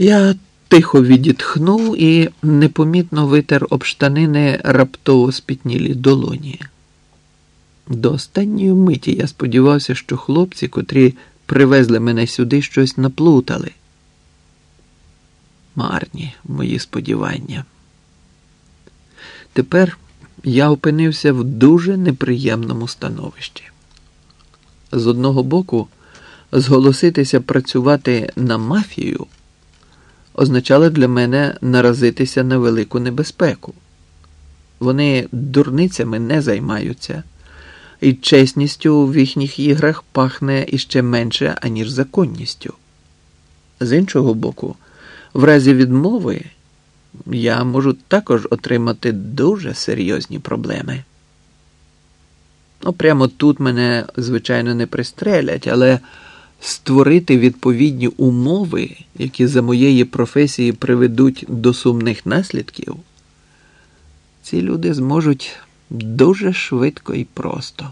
Я тихо відітхнув і непомітно витер об штанини раптово спітнілі долоні. До останньої миті я сподівався, що хлопці, котрі привезли мене сюди, щось наплутали. Марні мої сподівання. Тепер я опинився в дуже неприємному становищі. З одного боку, зголоситися працювати на мафію означало для мене наразитися на велику небезпеку. Вони дурницями не займаються, і чесністю в їхніх іграх пахне іще менше, аніж законністю. З іншого боку, в разі відмови я можу також отримати дуже серйозні проблеми. Ну, прямо тут мене, звичайно, не пристрелять, але створити відповідні умови, які за моєї професії приведуть до сумних наслідків, ці люди зможуть дуже швидко і просто.